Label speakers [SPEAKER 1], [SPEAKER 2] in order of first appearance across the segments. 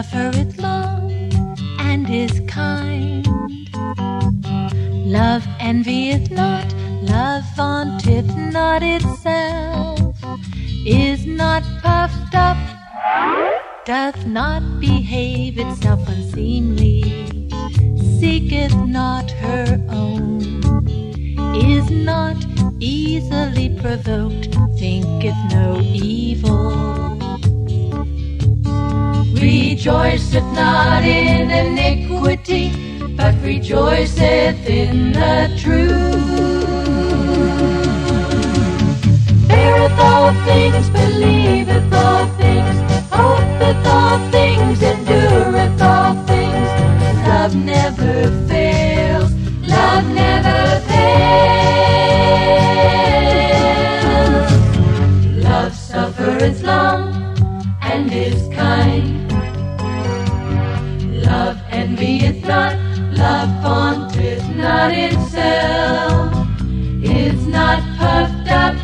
[SPEAKER 1] Suffereth long and is kind. Love envieth not, love vaunteth not itself, is not puffed up, doth not behave itself unseemly, seeketh not her own, is not easily provoked, thinketh no evil rejoiceth not in iniquity, but rejoiceth in the truth. Beareth all things is not love formed, it's not itself, it's not puffed up,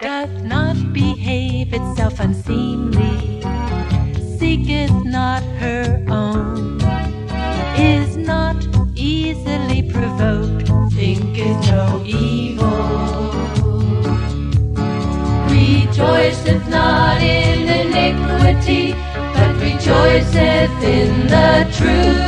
[SPEAKER 1] doth not behave itself unseemly, seeketh not her own, is not easily provoked, thinketh no evil, rejoiceth not in iniquity but rejoiceth in the truth.